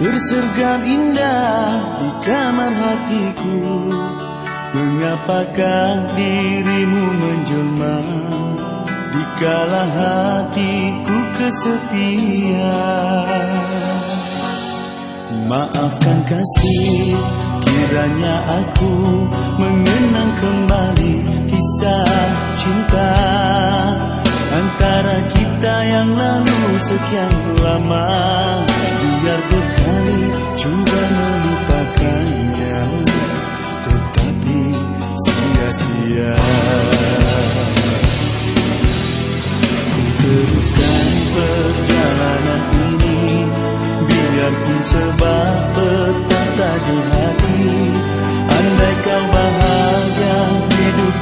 Sedang indah di kamar hatiku. Mengapakah dirimu menjelma? Dikala hatiku kesepian. Maafkan kasih Kiranya aku mengenang kembali Kisah cinta Antara kita yang lalu sekian lama. Biar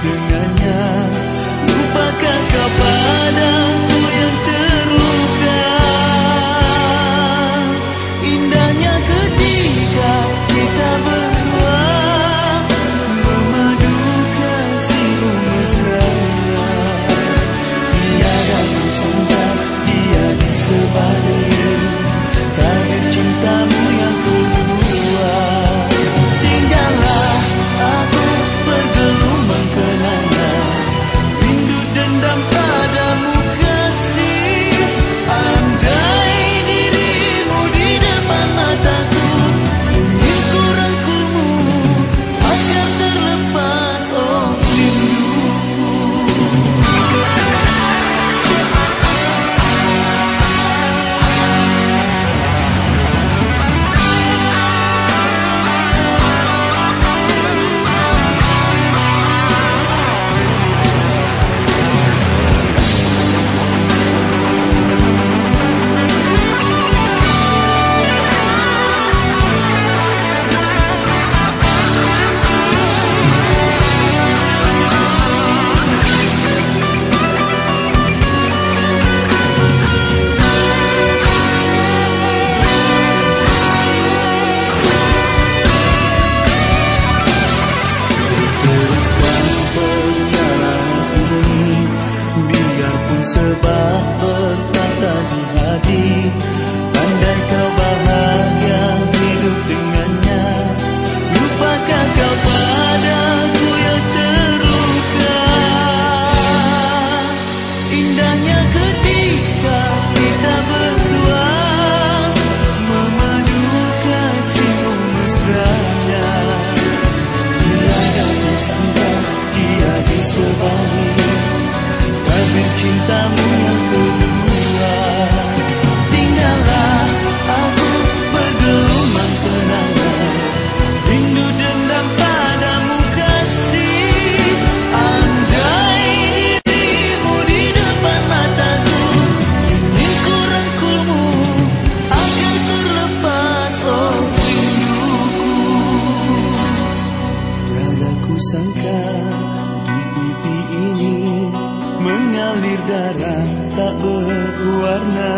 hidup sebab berkata di hati Andai kau bahagia hidup dengannya. Lupakan kau padaku yang terluka. Indahnya ketika kita berdua Memadukan siung mesranya Tiada ku sangka dia cintamu yang kedua Tinggallah aku bergelumang kenangan. Rindu dendam padamu kasih. Andai dirimu di depan mataku Ingin ku Agar terlepas oh rinduku. Tiada ku sangka darah tak berwarna.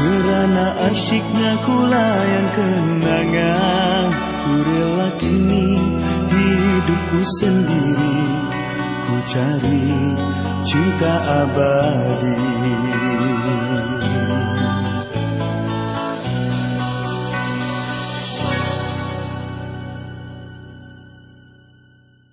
Kerana asyiknya ku layan kenangan Ku rela kini hidupku sendiri. Ku cari cinta abadi